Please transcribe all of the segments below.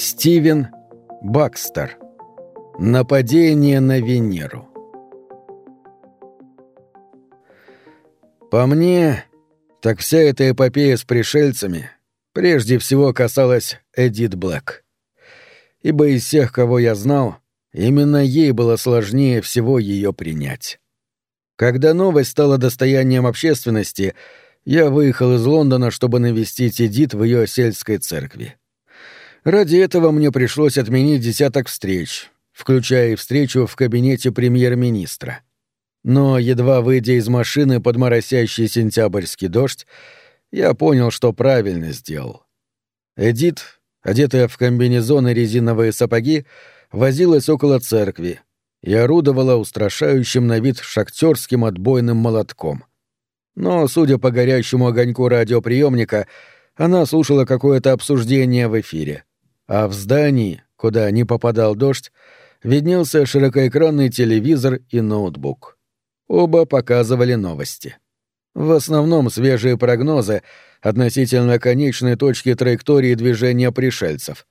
Стивен Бакстер. Нападение на Венеру. По мне, так вся эта эпопея с пришельцами прежде всего касалась Эдит Блэк. Ибо из всех, кого я знал, именно ей было сложнее всего ее принять. Когда новость стала достоянием общественности, я выехал из Лондона, чтобы навестить Эдит в ее сельской церкви. Ради этого мне пришлось отменить десяток встреч, включая и встречу в кабинете премьер-министра. Но, едва выйдя из машины под моросящий сентябрьский дождь, я понял, что правильно сделал. Эдит, одетая в комбинезон и резиновые сапоги, возилась около церкви и орудовала устрашающим на вид шахтерским отбойным молотком. Но, судя по горящему огоньку радиоприемника, она слушала какое-то обсуждение в эфире — а в здании, куда не попадал дождь, виднелся широкоэкранный телевизор и ноутбук. Оба показывали новости. В основном свежие прогнозы относительно конечной точки траектории движения пришельцев,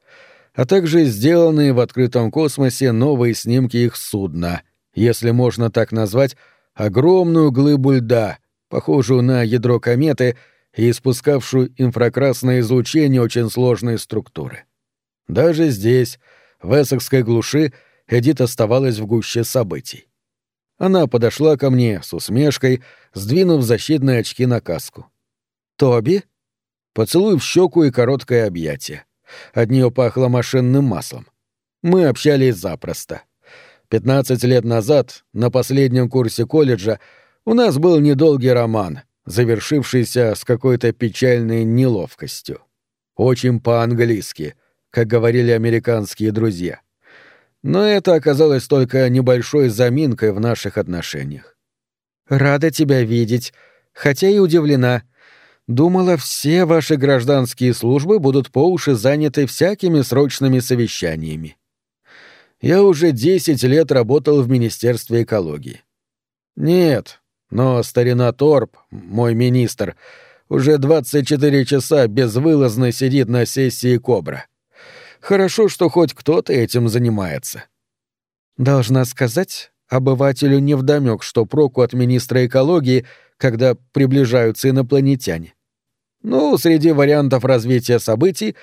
а также сделанные в открытом космосе новые снимки их судна, если можно так назвать, огромную глыбу льда, похожую на ядро кометы и испускавшую инфракрасное излучение очень сложной структуры. Даже здесь, в эссекской глуши, Эдит оставалась в гуще событий. Она подошла ко мне с усмешкой, сдвинув защитные очки на каску. «Тоби?» Поцелуй в щеку и короткое объятие. От нее пахло машинным маслом. Мы общались запросто. Пятнадцать лет назад, на последнем курсе колледжа, у нас был недолгий роман, завершившийся с какой-то печальной неловкостью. Очень по-английски — как говорили американские друзья. Но это оказалось только небольшой заминкой в наших отношениях. «Рада тебя видеть, хотя и удивлена. Думала, все ваши гражданские службы будут по уши заняты всякими срочными совещаниями. Я уже десять лет работал в Министерстве экологии. Нет, но старина Торп, мой министр, уже 24 часа безвылазно сидит на сессии Кобра. Хорошо, что хоть кто-то этим занимается. Должна сказать, обывателю невдомёк, что проку от министра экологии, когда приближаются инопланетяне. Ну, среди вариантов развития событий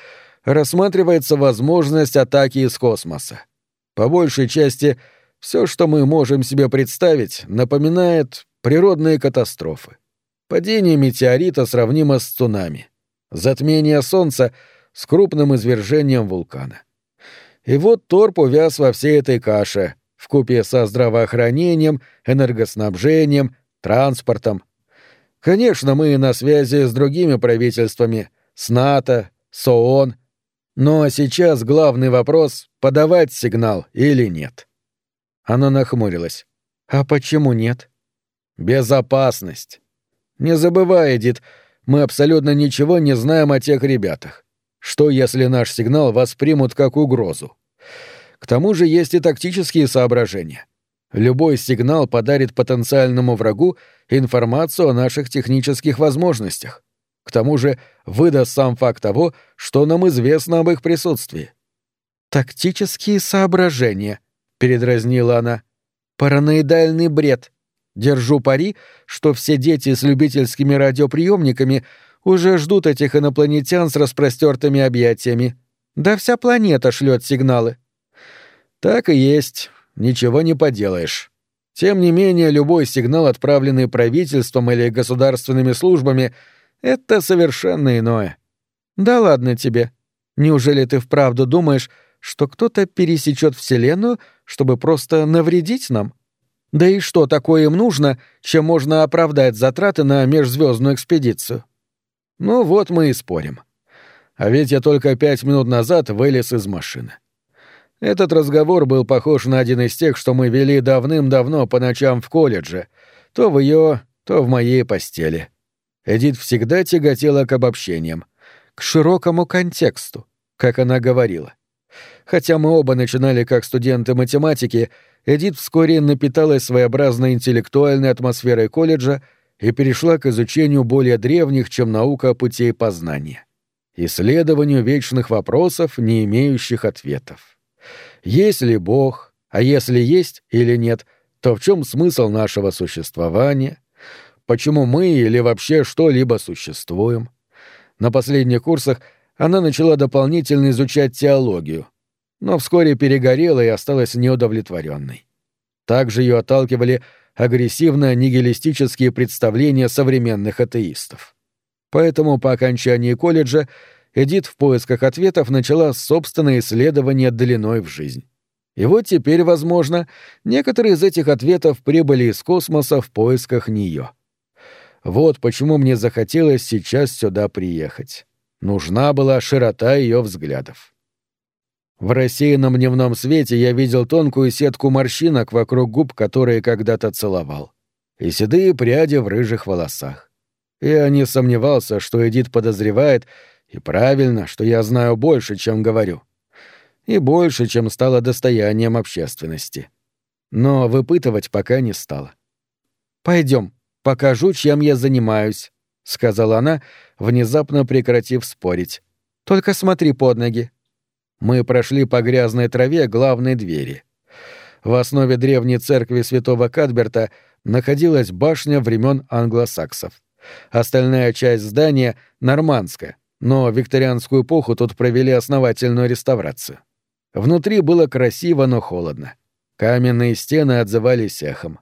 рассматривается возможность атаки из космоса. По большей части, все, что мы можем себе представить, напоминает природные катастрофы. Падение метеорита сравнимо с цунами. Затмение Солнца — с крупным извержением вулкана. И вот Торп увяз во всей этой каше, вкупе со здравоохранением, энергоснабжением, транспортом. Конечно, мы на связи с другими правительствами, с НАТО, с ООН, но сейчас главный вопрос — подавать сигнал или нет. Она нахмурилась. «А почему нет?» «Безопасность. Не забывай, Эдит, мы абсолютно ничего не знаем о тех ребятах. Что, если наш сигнал воспримут как угрозу? К тому же есть и тактические соображения. Любой сигнал подарит потенциальному врагу информацию о наших технических возможностях. К тому же выдаст сам факт того, что нам известно об их присутствии. «Тактические соображения», — передразнила она. «Параноидальный бред. Держу пари, что все дети с любительскими радиоприемниками уже ждут этих инопланетян с распростертыми объятиями. Да вся планета шлет сигналы. Так и есть, ничего не поделаешь. Тем не менее, любой сигнал, отправленный правительством или государственными службами, это совершенно иное. Да ладно тебе. Неужели ты вправду думаешь, что кто-то пересечет Вселенную, чтобы просто навредить нам? Да и что такое им нужно, чем можно оправдать затраты на межзвездную экспедицию? Ну вот мы и спорим. А ведь я только пять минут назад вылез из машины. Этот разговор был похож на один из тех, что мы вели давным-давно по ночам в колледже, то в ее, то в моей постели. Эдит всегда тяготела к обобщениям, к широкому контексту, как она говорила. Хотя мы оба начинали как студенты математики, Эдит вскоре напиталась своеобразной интеллектуальной атмосферой колледжа и перешла к изучению более древних, чем наука путей познания. исследованию вечных вопросов, не имеющих ответов. Есть ли Бог, а если есть или нет, то в чем смысл нашего существования? Почему мы или вообще что-либо существуем? На последних курсах она начала дополнительно изучать теологию, но вскоре перегорела и осталась неудовлетворенной. Также ее отталкивали агрессивно-нигилистические представления современных атеистов. Поэтому по окончании колледжа Эдит в поисках ответов начала собственное исследование длиной в жизнь. И вот теперь, возможно, некоторые из этих ответов прибыли из космоса в поисках нее. Вот почему мне захотелось сейчас сюда приехать. Нужна была широта ее взглядов. В рассеянном дневном свете я видел тонкую сетку морщинок вокруг губ, которые когда-то целовал, и седые пряди в рыжих волосах. Я не сомневался, что Эдит подозревает, и правильно, что я знаю больше, чем говорю. И больше, чем стало достоянием общественности. Но выпытывать пока не стала. Пойдем, покажу, чем я занимаюсь», — сказала она, внезапно прекратив спорить. «Только смотри под ноги». Мы прошли по грязной траве главной двери. В основе древней церкви святого Кадберта находилась башня времен англосаксов. Остальная часть здания — нормандская, но в викторианскую эпоху тут провели основательную реставрацию. Внутри было красиво, но холодно. Каменные стены отзывались эхом.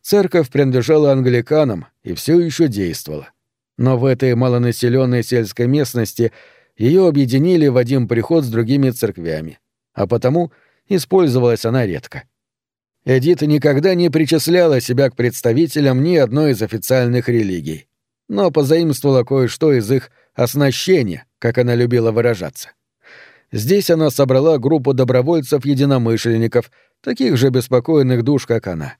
Церковь принадлежала англиканам и все еще действовала. Но в этой малонаселенной сельской местности ее объединили в один приход с другими церквями, а потому использовалась она редко. Эдит никогда не причисляла себя к представителям ни одной из официальных религий, но позаимствовала кое-что из их оснащения, как она любила выражаться. Здесь она собрала группу добровольцев-единомышленников, таких же беспокойных душ, как она.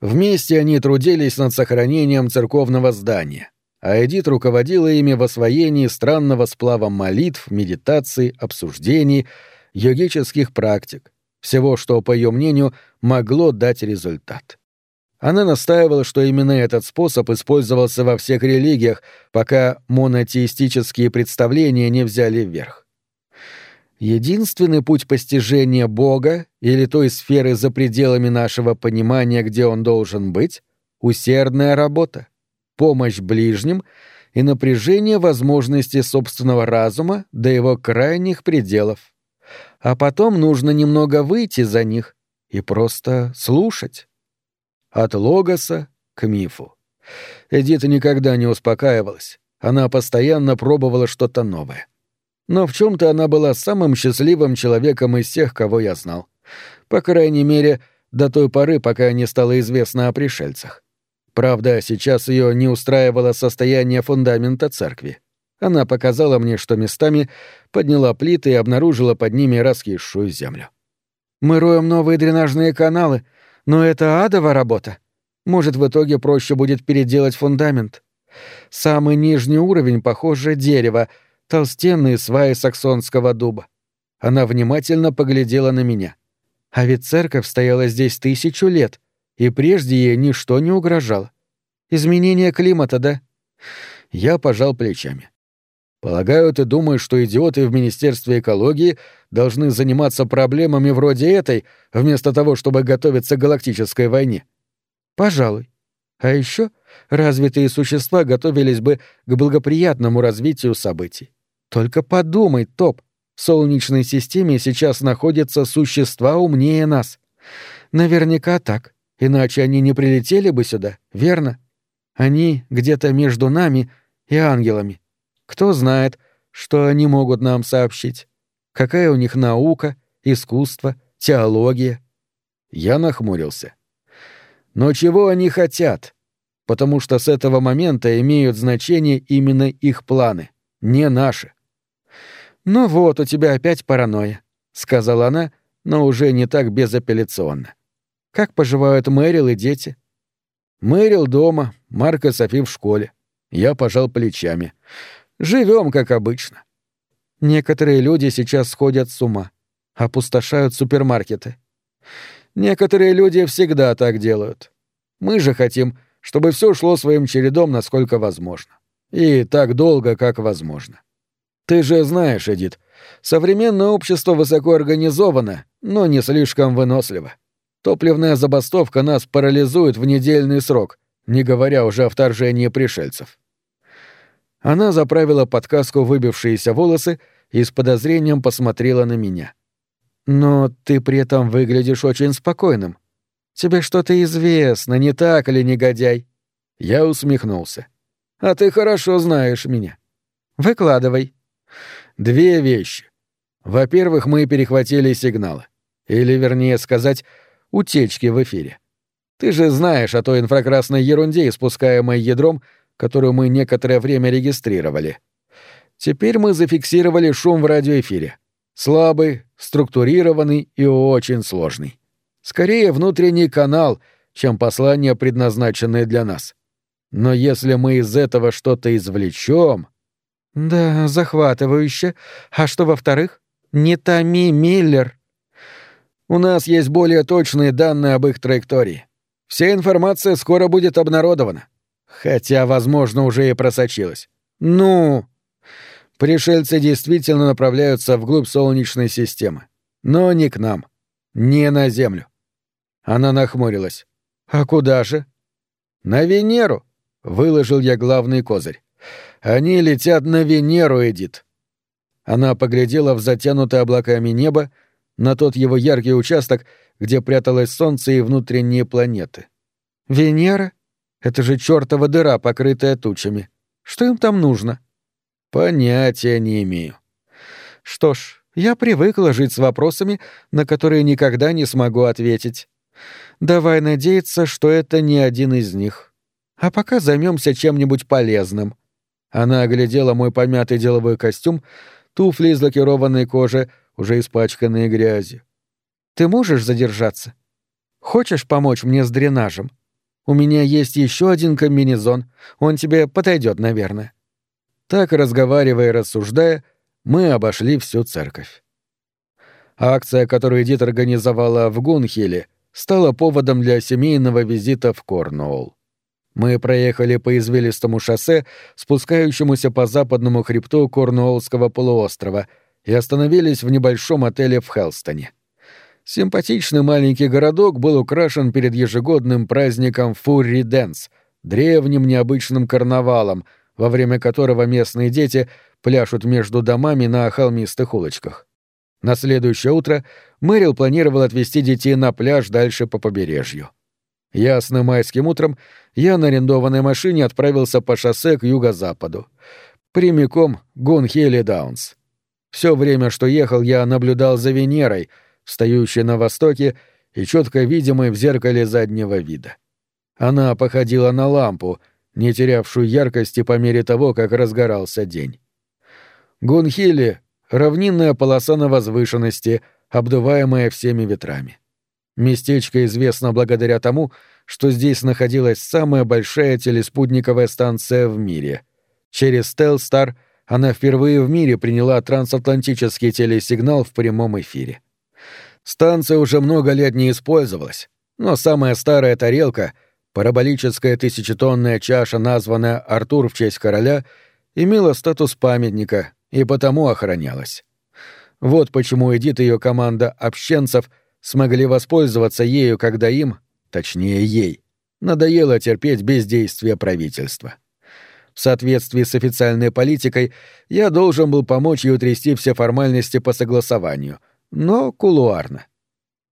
Вместе они трудились над сохранением церковного здания, а Эдит руководила ими в освоении странного сплава молитв, медитаций, обсуждений, йогических практик, всего, что, по ее мнению, могло дать результат. Она настаивала, что именно этот способ использовался во всех религиях, пока монотеистические представления не взяли вверх. Единственный путь постижения Бога или той сферы за пределами нашего понимания, где он должен быть — усердная работа, помощь ближним и напряжение возможностей собственного разума до его крайних пределов. А потом нужно немного выйти за них и просто слушать. От логоса к мифу. Эдита никогда не успокаивалась. Она постоянно пробовала что-то новое но в чем-то она была самым счастливым человеком из всех, кого я знал. По крайней мере, до той поры, пока не стало известно о пришельцах. Правда, сейчас ее не устраивало состояние фундамента церкви. Она показала мне, что местами подняла плиты и обнаружила под ними раскисшую землю. «Мы роем новые дренажные каналы, но это адова работа. Может, в итоге проще будет переделать фундамент. Самый нижний уровень, похоже, дерево — толстенные сваи саксонского дуба. Она внимательно поглядела на меня. А ведь церковь стояла здесь тысячу лет, и прежде ей ничто не угрожало. Изменение климата, да? Я пожал плечами. Полагаю, ты думаешь, что идиоты в Министерстве экологии должны заниматься проблемами вроде этой, вместо того, чтобы готовиться к галактической войне? Пожалуй. А еще развитые существа готовились бы к благоприятному развитию событий. Только подумай, Топ, в Солнечной системе сейчас находятся существа умнее нас. Наверняка так, иначе они не прилетели бы сюда, верно? Они где-то между нами и ангелами. Кто знает, что они могут нам сообщить? Какая у них наука, искусство, теология? Я нахмурился. Но чего они хотят? Потому что с этого момента имеют значение именно их планы, не наши. «Ну вот, у тебя опять паранойя», — сказала она, но уже не так безапелляционно. «Как поживают Мэрил и дети?» «Мэрил дома, Марк и Софи в школе». Я пожал плечами. Живем как обычно». Некоторые люди сейчас сходят с ума, опустошают супермаркеты. Некоторые люди всегда так делают. Мы же хотим, чтобы все шло своим чередом, насколько возможно. И так долго, как возможно. Ты же знаешь, Эдит, современное общество высоко организовано, но не слишком выносливо. Топливная забастовка нас парализует в недельный срок, не говоря уже о вторжении пришельцев. Она заправила под каску выбившиеся волосы и с подозрением посмотрела на меня. «Но ты при этом выглядишь очень спокойным. Тебе что-то известно, не так ли, негодяй?» Я усмехнулся. «А ты хорошо знаешь меня». «Выкладывай». «Две вещи. Во-первых, мы перехватили сигналы. Или, вернее сказать, утечки в эфире. Ты же знаешь о той инфракрасной ерунде, испускаемой ядром, которую мы некоторое время регистрировали. Теперь мы зафиксировали шум в радиоэфире. Слабый, структурированный и очень сложный. Скорее внутренний канал, чем послание, предназначенное для нас. Но если мы из этого что-то извлечем... Да, захватывающе. А что во-вторых? Не томи, Миллер. У нас есть более точные данные об их траектории. Вся информация скоро будет обнародована. Хотя, возможно, уже и просочилась. Ну... Пришельцы действительно направляются вглубь Солнечной системы. Но не к нам. Не на Землю. Она нахмурилась. «А куда же?» «На Венеру», — выложил я главный козырь. «Они летят на Венеру, Эдит». Она поглядела в затянутое облаками небо, на тот его яркий участок, где пряталось Солнце и внутренние планеты. «Венера? Это же чертова дыра, покрытая тучами. Что им там нужно?» «Понятия не имею». «Что ж, я привыкла жить с вопросами, на которые никогда не смогу ответить. Давай надеяться, что это не один из них. А пока займемся чем-нибудь полезным». Она оглядела мой помятый деловой костюм, туфли из лакированной кожи, уже испачканные грязью. «Ты можешь задержаться? Хочешь помочь мне с дренажем? У меня есть еще один комбинезон, он тебе подойдет, наверное». Так, разговаривая и рассуждая, мы обошли всю церковь. Акция, которую Эдит организовала в Гунхилле, стала поводом для семейного визита в Корнуолл. Мы проехали по извилистому шоссе, спускающемуся по западному хребту Корнуоллского полуострова, и остановились в небольшом отеле в Хелстоне. Симпатичный маленький городок был украшен перед ежегодным праздником Фурри Дэнс, древним необычным карнавалом, во время которого местные дети пляшут между домами на холмистых улочках. На следующее утро Мэрил планировал отвезти детей на пляж дальше по побережью. Ясным майским утром я на арендованной машине отправился по шоссе к юго-западу. Прямиком Гунхели Даунс. Все время, что ехал, я наблюдал за Венерой, встающей на востоке и четко видимой в зеркале заднего вида. Она походила на лампу, не терявшую яркости по мере того, как разгорался день. Гунхили — равнинная полоса на возвышенности, обдуваемая всеми ветрами. Местечко известно благодаря тому, что здесь находилась самая большая телеспутниковая станция в мире. Через Телстар она впервые в мире приняла трансатлантический телесигнал в прямом эфире. Станция уже много лет не использовалась, но самая старая тарелка, параболическая тысячетонная чаша, названная Артур в честь короля, имела статус памятника и потому охранялась. Вот почему Эдит и ее команда общенцев — смогли воспользоваться ею, когда им, точнее ей, надоело терпеть бездействие правительства. В соответствии с официальной политикой я должен был помочь ей утрясти все формальности по согласованию, но кулуарно.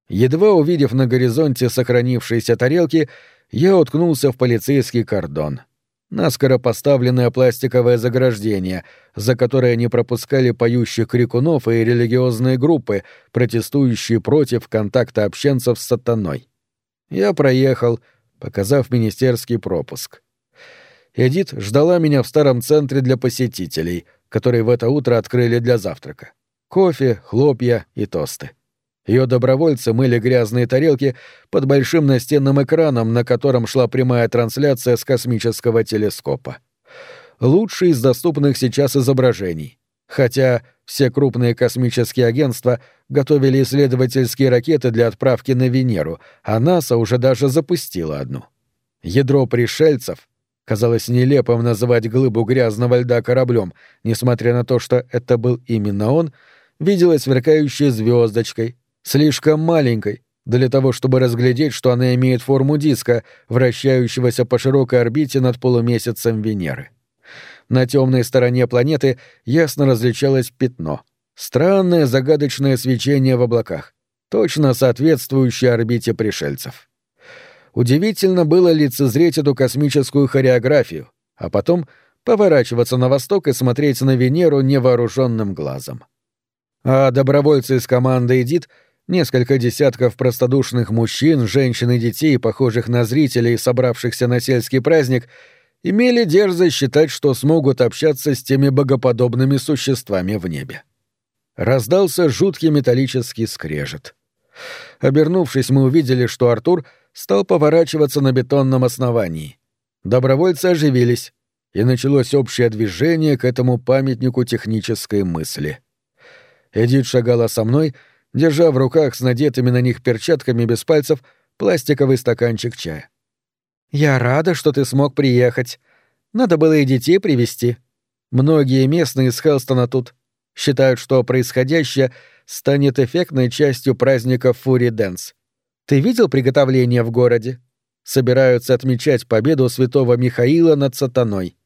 Едва увидев на горизонте сохранившиеся тарелки, я уткнулся в полицейский кордон — наскоро поставленное пластиковое заграждение, за которое не пропускали поющих крикунов и религиозные группы, протестующие против контакта общенцев с сатаной. Я проехал, показав министерский пропуск. Эдит ждала меня в старом центре для посетителей, который в это утро открыли для завтрака. Кофе, хлопья и тосты. Ее добровольцы мыли грязные тарелки под большим настенным экраном, на котором шла прямая трансляция с космического телескопа. Лучший из доступных сейчас изображений. Хотя все крупные космические агентства готовили исследовательские ракеты для отправки на Венеру, а НАСА уже даже запустила одну. Ядро пришельцев, Казалось нелепым называть глыбу грязного льда кораблем, несмотря на то, что это был именно он, виделась сверкающей звездочкой, слишком маленькой, для того, чтобы разглядеть, что она имеет форму диска, вращающегося по широкой орбите над полумесяцем Венеры. На темной стороне планеты ясно различалось пятно. Странное загадочное свечение в облаках, точно соответствующее орбите пришельцев. Удивительно было лицезреть эту космическую хореографию, а потом поворачиваться на восток и смотреть на Венеру невооруженным глазом. А добровольцы из команды «Эдит» несколько десятков простодушных мужчин, женщин и детей, похожих на зрителей, собравшихся на сельский праздник, имели дерзость считать, что смогут общаться с теми богоподобными существами в небе. Раздался жуткий металлический скрежет. Обернувшись, мы увидели, что Артур стал поворачиваться на бетонном основании. Добровольцы оживились, и началось общее движение к этому памятнику технической мысли. Эдит шагала со мной — держа в руках с надетыми на них перчатками без пальцев пластиковый стаканчик чая. «Я рада, что ты смог приехать. Надо было и детей привести. Многие местные из Хелстона тут считают, что происходящее станет эффектной частью праздника Фури Дэнс. Ты видел приготовления в городе? Собираются отмечать победу святого Михаила над сатаной.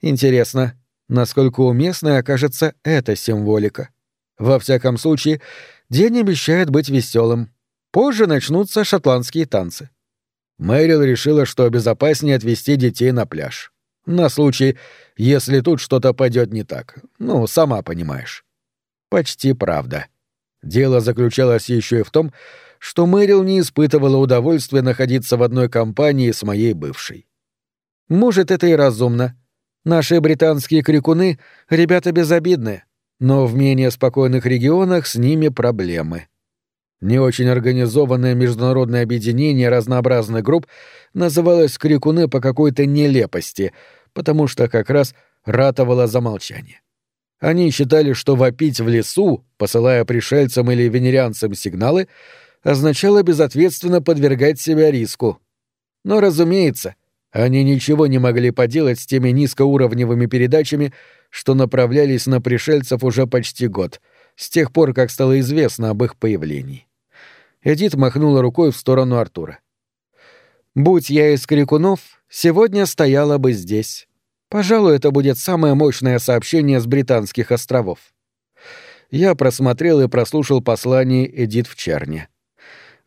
Интересно, насколько уместной окажется эта символика. Во всяком случае, День обещает быть веселым. Позже начнутся шотландские танцы. Мэрил решила, что безопаснее отвезти детей на пляж. На случай, если тут что-то пойдет не так. Ну, сама понимаешь. Почти правда. Дело заключалось еще и в том, что Мэрил не испытывала удовольствия находиться в одной компании с моей бывшей. Может, это и разумно. Наши британские крикуны — ребята безобидные но в менее спокойных регионах с ними проблемы. Не очень организованное международное объединение разнообразных групп называлось «Крикуны» по какой-то нелепости, потому что как раз ратовало за молчание. Они считали, что вопить в лесу, посылая пришельцам или венерианцам сигналы, означало безответственно подвергать себя риску. Но, разумеется, они ничего не могли поделать с теми низкоуровневыми передачами, что направлялись на пришельцев уже почти год, с тех пор, как стало известно об их появлении. Эдит махнула рукой в сторону Артура. «Будь я из крикунов, сегодня стояла бы здесь. Пожалуй, это будет самое мощное сообщение с Британских островов». Я просмотрел и прослушал послание Эдит в Черне.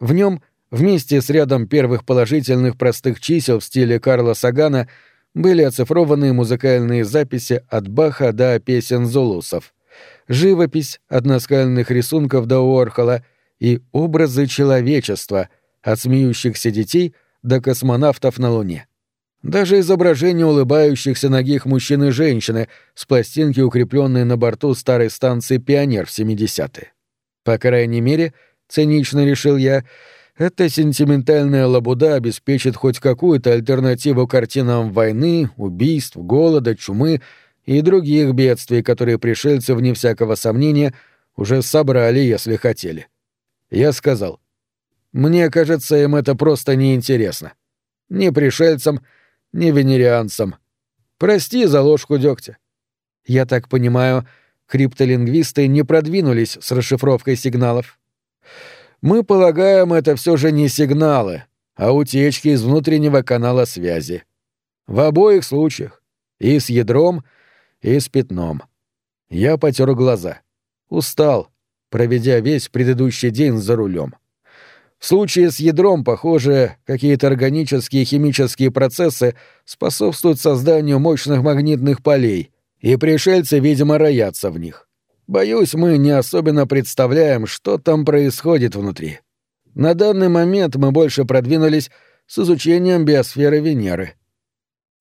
В нем, вместе с рядом первых положительных простых чисел в стиле Карла Сагана, были оцифрованы музыкальные записи от Баха до песен Золусов, живопись от наскальных рисунков до Уорхола и образы человечества, от смеющихся детей до космонавтов на Луне. Даже изображение улыбающихся ногих мужчин и женщины с пластинки, укрепленные на борту старой станции «Пионер» в 70-е. По крайней мере, цинично решил я, эта сентиментальная лабуда обеспечит хоть какую-то альтернативу картинам войны, убийств, голода, чумы и других бедствий, которые пришельцы, вне всякого сомнения, уже собрали, если хотели. Я сказал, «Мне кажется, им это просто неинтересно. Ни пришельцам, ни венерианцам. Прости за ложку дегтя». Я так понимаю, криптолингвисты не продвинулись с расшифровкой сигналов. Мы полагаем, это все же не сигналы, а утечки из внутреннего канала связи. В обоих случаях. И с ядром, и с пятном. Я потер глаза. Устал, проведя весь предыдущий день за рулем. В случае с ядром, похоже, какие-то органические и химические процессы способствуют созданию мощных магнитных полей, и пришельцы, видимо, роятся в них. Боюсь, мы не особенно представляем, что там происходит внутри. На данный момент мы больше продвинулись с изучением биосферы Венеры.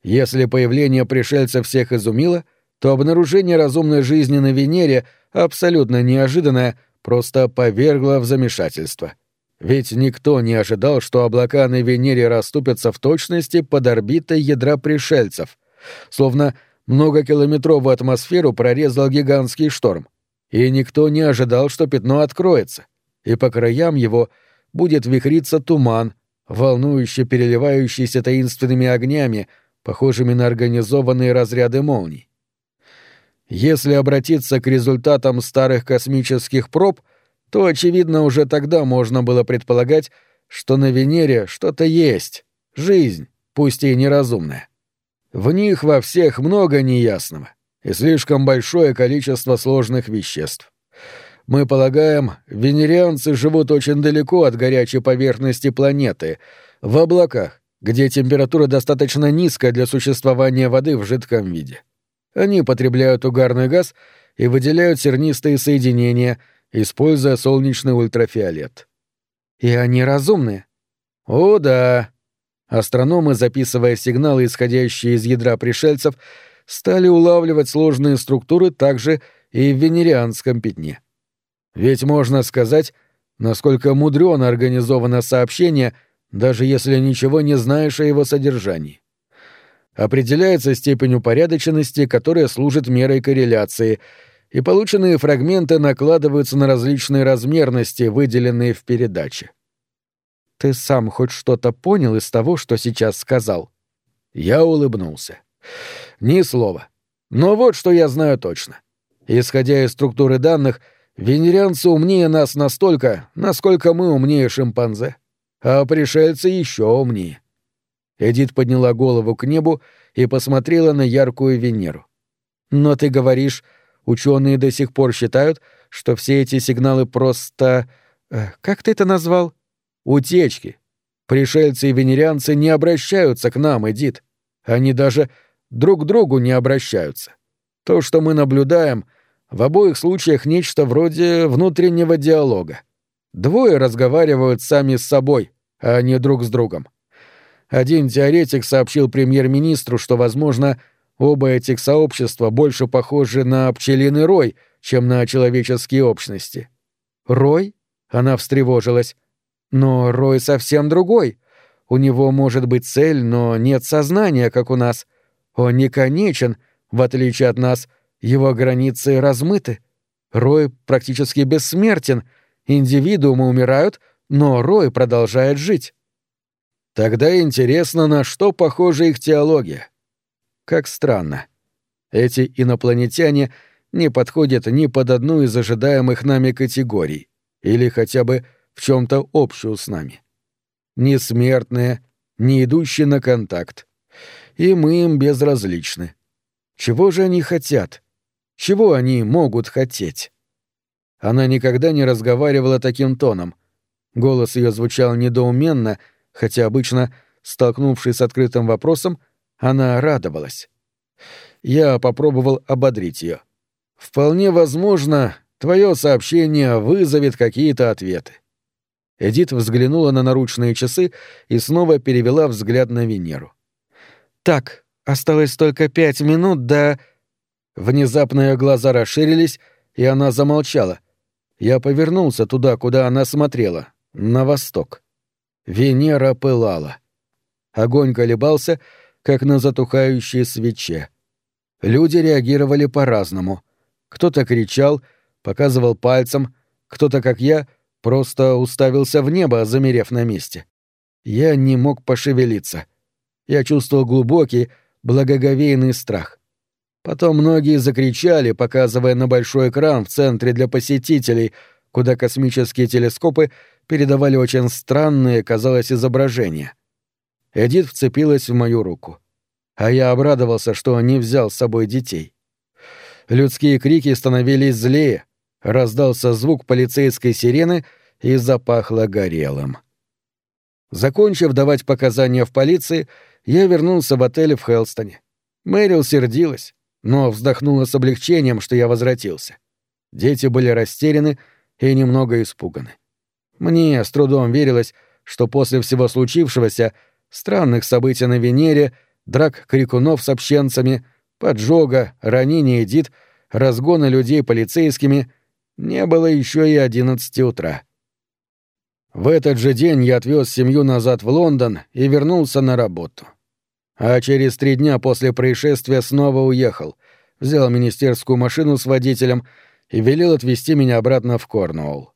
Если появление пришельцев всех изумило, то обнаружение разумной жизни на Венере, абсолютно неожиданное, просто повергло в замешательство. Ведь никто не ожидал, что облака на Венере расступятся в точности под орбитой ядра пришельцев, словно многокилометровую атмосферу прорезал гигантский шторм и никто не ожидал, что пятно откроется, и по краям его будет вихриться туман, волнующе переливающийся таинственными огнями, похожими на организованные разряды молний. Если обратиться к результатам старых космических проб, то, очевидно, уже тогда можно было предполагать, что на Венере что-то есть, жизнь, пусть и неразумная. В них во всех много неясного и слишком большое количество сложных веществ. Мы полагаем, венерианцы живут очень далеко от горячей поверхности планеты, в облаках, где температура достаточно низкая для существования воды в жидком виде. Они потребляют угарный газ и выделяют сернистые соединения, используя солнечный ультрафиолет. И они разумные. О, да. Астрономы, записывая сигналы, исходящие из ядра пришельцев, стали улавливать сложные структуры также и в венерианском пятне. Ведь можно сказать, насколько мудрено организовано сообщение, даже если ничего не знаешь о его содержании определяется степень упорядоченности, которая служит мерой корреляции, и полученные фрагменты накладываются на различные размерности, выделенные в передаче. «Ты сам хоть что-то понял из того, что сейчас сказал?» Я улыбнулся. «Ни слова. Но вот что я знаю точно. Исходя из структуры данных, венерианцы умнее нас настолько, насколько мы умнее шимпанзе. А пришельцы еще умнее. Эдит подняла голову к небу и посмотрела на яркую Венеру. «Но ты говоришь, ученые до сих пор считают, что все эти сигналы просто... Э, как ты это назвал? Утечки. Пришельцы и венерианцы не обращаются к нам, Эдит. Они даже друг к другу не обращаются. То, что мы наблюдаем, в обоих случаях нечто вроде внутреннего диалога. Двое разговаривают сами с собой, а не друг с другом. Один теоретик сообщил премьер-министру, что, возможно, оба этих сообщества больше похожи на пчелиный рой, чем на человеческие общности. «Рой?» — она встревожилась. «Но рой совсем другой. У него может быть цель, но нет сознания, как у нас. Он не конечен, в отличие от нас, его границы размыты. Рой практически бессмертен, индивидуумы умирают, но рой продолжает жить». Тогда интересно, на что похожа их теология. Как странно. Эти инопланетяне не подходят ни под одну из ожидаемых нами категорий, или хотя бы в чем-то общую с нами. Ни смертные, ни идущие на контакт. И мы им безразличны. Чего же они хотят? Чего они могут хотеть? Она никогда не разговаривала таким тоном. Голос ее звучал недоуменно — хотя обычно, столкнувшись с открытым вопросом, она радовалась. Я попробовал ободрить ее. «Вполне возможно, твое сообщение вызовет какие-то ответы». Эдит взглянула на наручные часы и снова перевела взгляд на Венеру. «Так, осталось только пять минут до...» Внезапно ее глаза расширились, и она замолчала. Я повернулся туда, куда она смотрела, на восток. Венера пылала. Огонь колебался, как на затухающей свече. Люди реагировали по-разному. Кто-то кричал, показывал пальцем, кто-то, как я, просто уставился в небо, замерев на месте. Я не мог пошевелиться. Я чувствовал глубокий, благоговейный страх. Потом многие закричали, показывая на большой экран в центре для посетителей, куда космические телескопы передавали очень странные, казалось, изображения. Эдит вцепилась в мою руку. А я обрадовался, что не взял с собой детей. Людские крики становились злее, раздался звук полицейской сирены и запахло горелым. Закончив давать показания в полиции, я вернулся в отель в Хелстоне. Мэрил сердилась, но вздохнула с облегчением, что я возвратился. Дети были растеряны и немного испуганы. Мне с трудом верилось, что после всего случившегося, странных событий на Венере, драк крикунов с общенцами, поджога, ранения Эдит, разгона людей полицейскими, не было еще и одиннадцати утра. В этот же день я отвез семью назад в Лондон и вернулся на работу. А через три дня после происшествия снова уехал, взял министерскую машину с водителем и велел отвезти меня обратно в Корнуолл.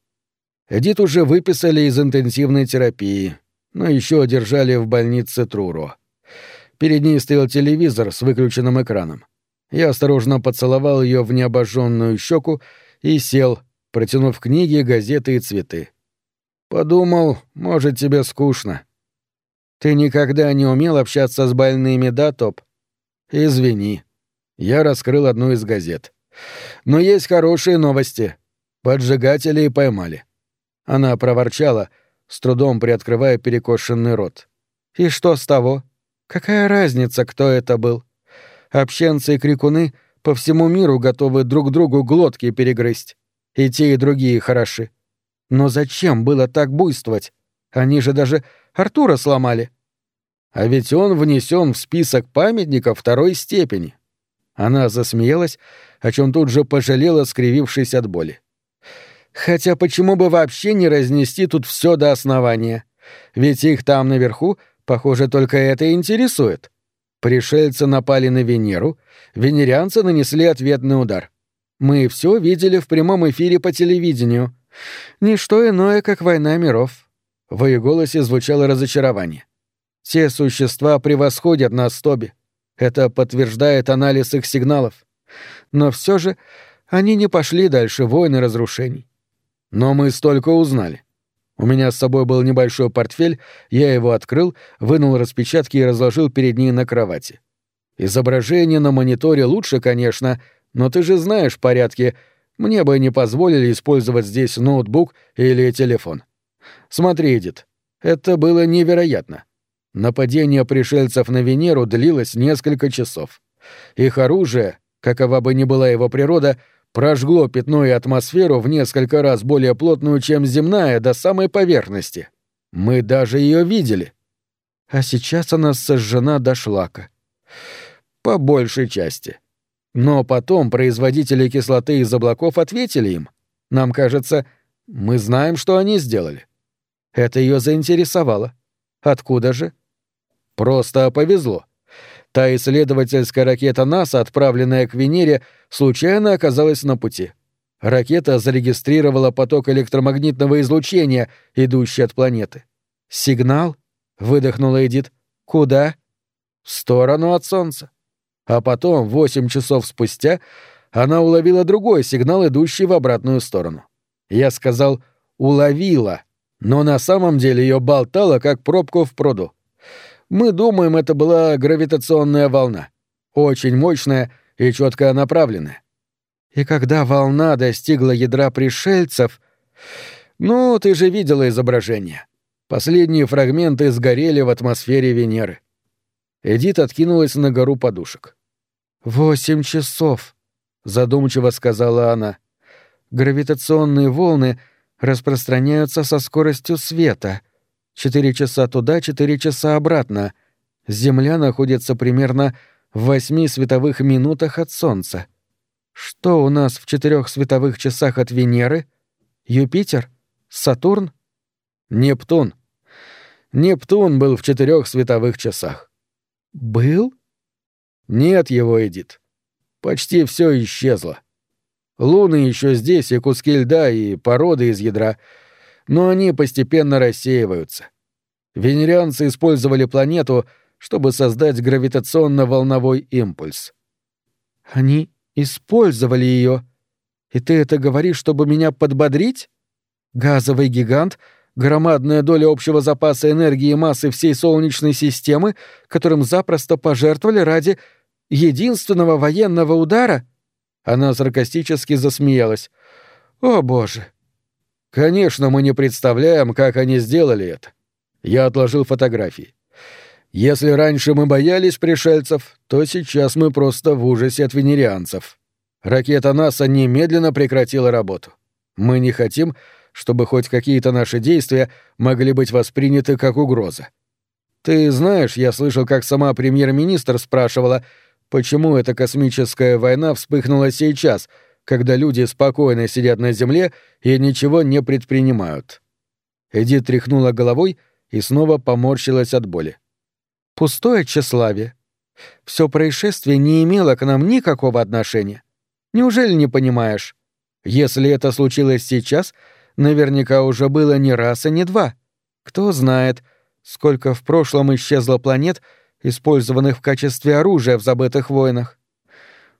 Эдит уже выписали из интенсивной терапии, но еще держали в больнице Труро. Перед ней стоял телевизор с выключенным экраном. Я осторожно поцеловал ее в необожженную щеку и сел, протянув книги, газеты и цветы. Подумал, может, тебе скучно. Ты никогда не умел общаться с больными, да, Топ? Извини. Я раскрыл одну из газет. Но есть хорошие новости. Поджигателей поймали. Она проворчала, с трудом приоткрывая перекошенный рот. И что с того? Какая разница, кто это был? Общенцы и крикуны по всему миру готовы друг другу глотки перегрызть. И те, и другие хороши. Но зачем было так буйствовать? Они же даже Артура сломали. А ведь он внесен в список памятников второй степени. Она засмеялась, о чем тут же пожалела, скривившись от боли. Хотя почему бы вообще не разнести тут все до основания? Ведь их там наверху, похоже, только это и интересует. Пришельцы напали на Венеру, венерианцы нанесли ответный удар. Мы все видели в прямом эфире по телевидению. Ничто иное, как война миров. В ее голосе звучало разочарование. Те существа превосходят нас, Тоби. Это подтверждает анализ их сигналов. Но все же они не пошли дальше войн и разрушений. Но мы столько узнали. У меня с собой был небольшой портфель, я его открыл, вынул распечатки и разложил перед ней на кровати. Изображение на мониторе лучше, конечно, но ты же знаешь порядки. Мне бы не позволили использовать здесь ноутбук или телефон. Смотри, Эдит, это было невероятно. Нападение пришельцев на Венеру длилось несколько часов. Их оружие, какова бы ни была его природа, прожгло пятно и атмосферу в несколько раз более плотную, чем земная, до самой поверхности. Мы даже ее видели. А сейчас она сожжена до шлака. По большей части. Но потом производители кислоты из облаков ответили им. Нам кажется, мы знаем, что они сделали. Это ее заинтересовало. Откуда же? — Просто повезло. Та исследовательская ракета НАСА, отправленная к Венере, случайно оказалась на пути. Ракета зарегистрировала поток электромагнитного излучения, идущий от планеты. «Сигнал?» — выдохнула Эдит. «Куда?» «В сторону от Солнца». А потом, восемь часов спустя, она уловила другой сигнал, идущий в обратную сторону. Я сказал «уловила», но на самом деле ее болтало, как пробку в пруду. Мы думаем, это была гравитационная волна. Очень мощная и четко направленная. И когда волна достигла ядра пришельцев... Ну, ты же видела изображение. Последние фрагменты сгорели в атмосфере Венеры. Эдит откинулась на гору подушек. «Восемь часов», — задумчиво сказала она. «Гравитационные волны распространяются со скоростью света — Четыре часа туда, четыре часа обратно. Земля находится примерно в восьми световых минутах от Солнца. Что у нас в четырех световых часах от Венеры? Юпитер? Сатурн? Нептун. Нептун был в четырех световых часах. Был? Нет его, Эдит. Почти все исчезло. Луны еще здесь, и куски льда, и породы из ядра — но они постепенно рассеиваются. Венерианцы использовали планету, чтобы создать гравитационно-волновой импульс. Они использовали ее. И ты это говоришь, чтобы меня подбодрить? Газовый гигант — громадная доля общего запаса энергии и массы всей Солнечной системы, которым запросто пожертвовали ради единственного военного удара? Она саркастически засмеялась. «О, боже! Конечно, мы не представляем, как они сделали это. Я отложил фотографии. Если раньше мы боялись пришельцев, то сейчас мы просто в ужасе от венерианцев. Ракета НАСА немедленно прекратила работу. Мы не хотим, чтобы хоть какие-то наши действия могли быть восприняты как угроза. Ты знаешь, я слышал, как сама премьер-министр спрашивала, почему эта космическая война вспыхнула сейчас — когда люди спокойно сидят на земле и ничего не предпринимают. Эдит тряхнула головой и снова поморщилась от боли. Пустое тщеславие. Все происшествие не имело к нам никакого отношения. Неужели не понимаешь? Если это случилось сейчас, наверняка уже было не раз и не два. Кто знает, сколько в прошлом исчезло планет использованных в качестве оружия в забытых войнах.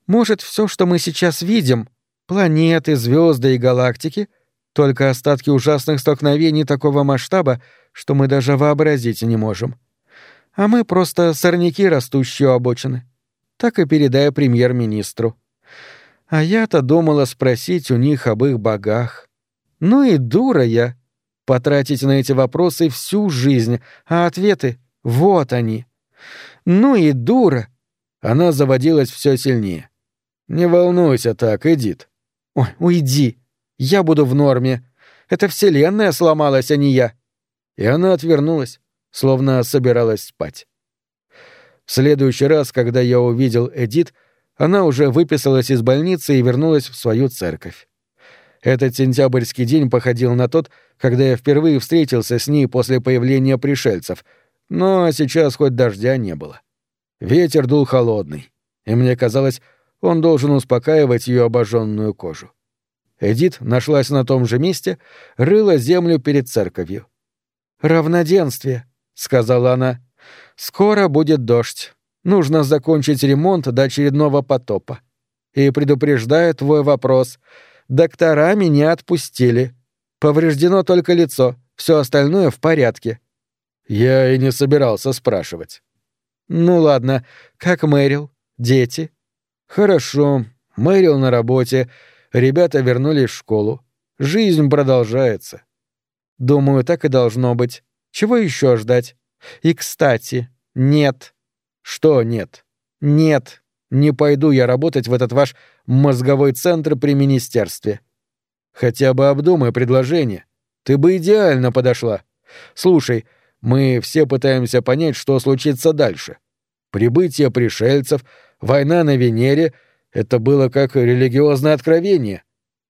Может, все, что мы сейчас видим, планеты, звезды и галактики, только остатки ужасных столкновений такого масштаба, что мы даже вообразить не можем. А мы просто сорняки, растущие у обочины. Так и передая премьер-министру. А я-то думала спросить у них об их богах. Ну и дура я. Потратить на эти вопросы всю жизнь, а ответы — вот они. Ну и дура. Она заводилась все сильнее. «Не волнуйся так, Эдит». «Ой, уйди. Я буду в норме. Это вселенная сломалась, а не я». И она отвернулась, словно собиралась спать. В следующий раз, когда я увидел Эдит, она уже выписалась из больницы и вернулась в свою церковь. Этот сентябрьский день походил на тот, когда я впервые встретился с ней после появления пришельцев, но сейчас хоть дождя не было. Ветер дул холодный, и мне казалось, он должен успокаивать ее обожженную кожу. Эдит нашлась на том же месте, рыла землю перед церковью. «Равноденствие», — сказала она. «Скоро будет дождь. Нужно закончить ремонт до очередного потопа. И предупреждаю твой вопрос. Доктора меня отпустили. Повреждено только лицо, все остальное в порядке». Я и не собирался спрашивать. «Ну ладно, как Мэрил? Дети?» Хорошо. Мэрил на работе. Ребята вернулись в школу. Жизнь продолжается. Думаю, так и должно быть. Чего еще ждать? И, кстати, нет. Что нет? Нет. Не пойду я работать в этот ваш мозговой центр при министерстве. Хотя бы обдумай предложение. Ты бы идеально подошла. Слушай, мы все пытаемся понять, что случится дальше. Прибытие пришельцев, Война на Венере — это было как религиозное откровение.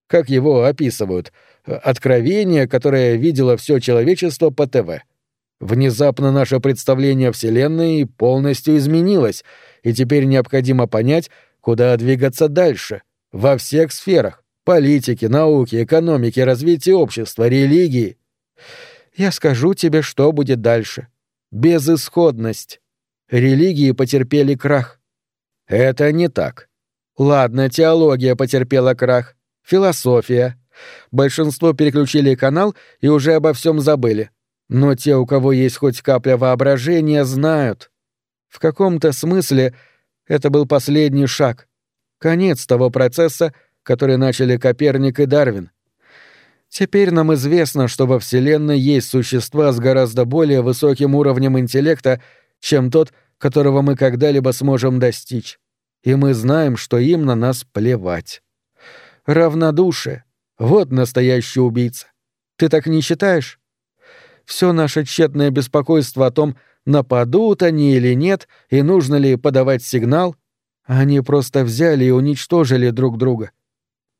Как его описывают? Откровение, которое видело все человечество по ТВ. Внезапно наше представление о Вселенной полностью изменилось, и теперь необходимо понять, куда двигаться дальше, во всех сферах — политики, науки, экономики, развития общества, религии. Я скажу тебе, что будет дальше. Безысходность. Религии потерпели крах. Это не так. Ладно, теология потерпела крах. Философия. Большинство переключили канал и уже обо всем забыли. Но те, у кого есть хоть капля воображения, знают. В каком-то смысле это был последний шаг. Конец того процесса, который начали Коперник и Дарвин. Теперь нам известно, что во Вселенной есть существа с гораздо более высоким уровнем интеллекта, чем тот, которого мы когда-либо сможем достичь. И мы знаем, что им на нас плевать. Равнодушие — вот настоящий убийца. Ты так не считаешь? Все наше тщетное беспокойство о том, нападут они или нет, и нужно ли подавать сигнал, они просто взяли и уничтожили друг друга.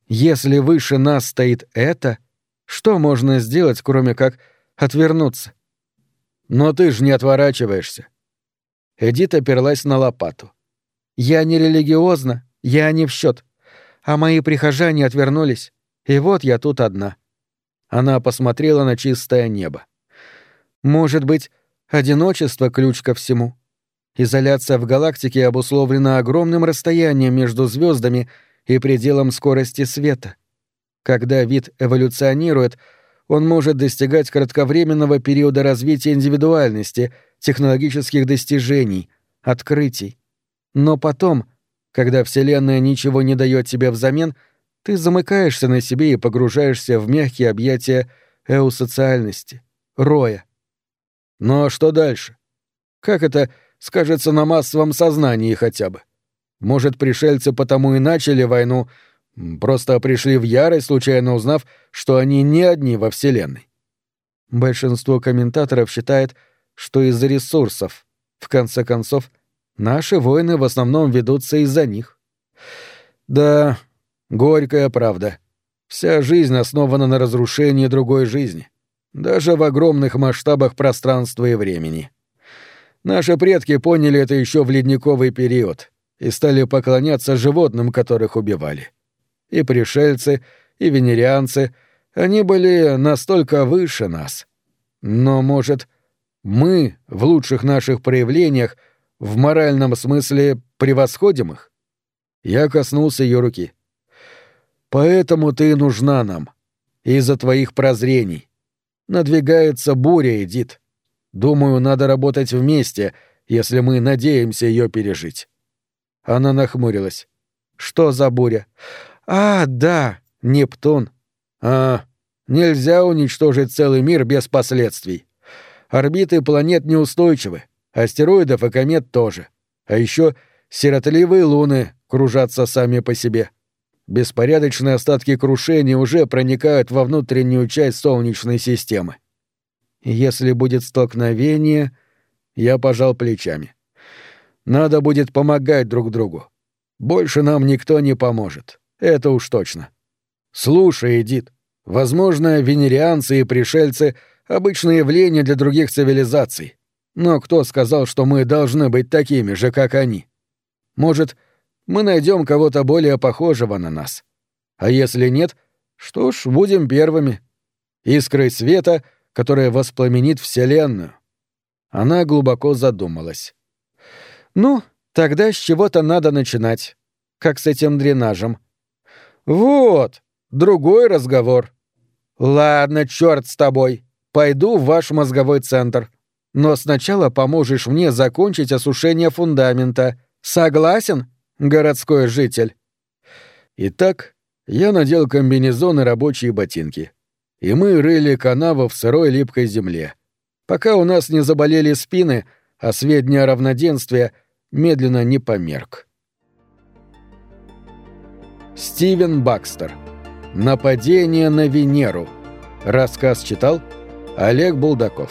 Если выше нас стоит это, что можно сделать, кроме как отвернуться? Но ты же не отворачиваешься. Эдит оперлась на лопату. «Я не религиозна, я не в счет. А мои прихожане отвернулись, и вот я тут одна». Она посмотрела на чистое небо. «Может быть, одиночество — ключ ко всему. Изоляция в галактике обусловлена огромным расстоянием между звездами и пределом скорости света. Когда вид эволюционирует, он может достигать кратковременного периода развития индивидуальности — технологических достижений, открытий. Но потом, когда Вселенная ничего не дает тебе взамен, ты замыкаешься на себе и погружаешься в мягкие объятия эусоциальности, роя. А что дальше? Как это скажется на массовом сознании хотя бы? Может, пришельцы потому и начали войну, просто пришли в ярость, случайно узнав, что они не одни во Вселенной? Большинство комментаторов считает, что из-за ресурсов. В конце концов, наши войны в основном ведутся из-за них. Да, горькая правда. Вся жизнь основана на разрушении другой жизни, даже в огромных масштабах пространства и времени. Наши предки поняли это еще в ледниковый период и стали поклоняться животным, которых убивали. И пришельцы, и венерианцы, они были настолько выше нас. Но, может, мы, в лучших наших проявлениях, в моральном смысле превосходим их? Я коснулся ее руки. Поэтому ты нужна нам. Из-за твоих прозрений. Надвигается буря, Эдит. Думаю, надо работать вместе, если мы надеемся ее пережить. Она нахмурилась. Что за буря? А, да, Нептун. А, нельзя уничтожить целый мир без последствий. Орбиты планет неустойчивы, астероидов и комет тоже. А еще сиротливые луны кружатся сами по себе. Беспорядочные остатки крушения уже проникают во внутреннюю часть Солнечной системы. Если будет столкновение, я пожал плечами. Надо будет помогать друг другу. Больше нам никто не поможет. Это уж точно. Слушай, Эдит, возможно, венерианцы и пришельцы — обычное явление для других цивилизаций. Но кто сказал, что мы должны быть такими же, как они? Может, мы найдем кого-то более похожего на нас. А если нет, что ж, будем первыми. Искрой света, которая воспламенит Вселенную. Она глубоко задумалась. Ну, тогда с чего-то надо начинать. Как с этим дренажем. Вот, другой разговор. Ладно, черт с тобой. Пойду в ваш мозговой центр. Но сначала поможешь мне закончить осушение фундамента. Согласен? городской житель. Итак, я надел комбинезон и рабочие ботинки. И мы рыли канаву в сырой липкой земле. Пока у нас не заболели спины, а сведения равноденствия медленно не померк. Стивен Бакстер. Нападение на Венеру. Рассказ читал Олег Булдаков.